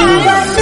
Bye.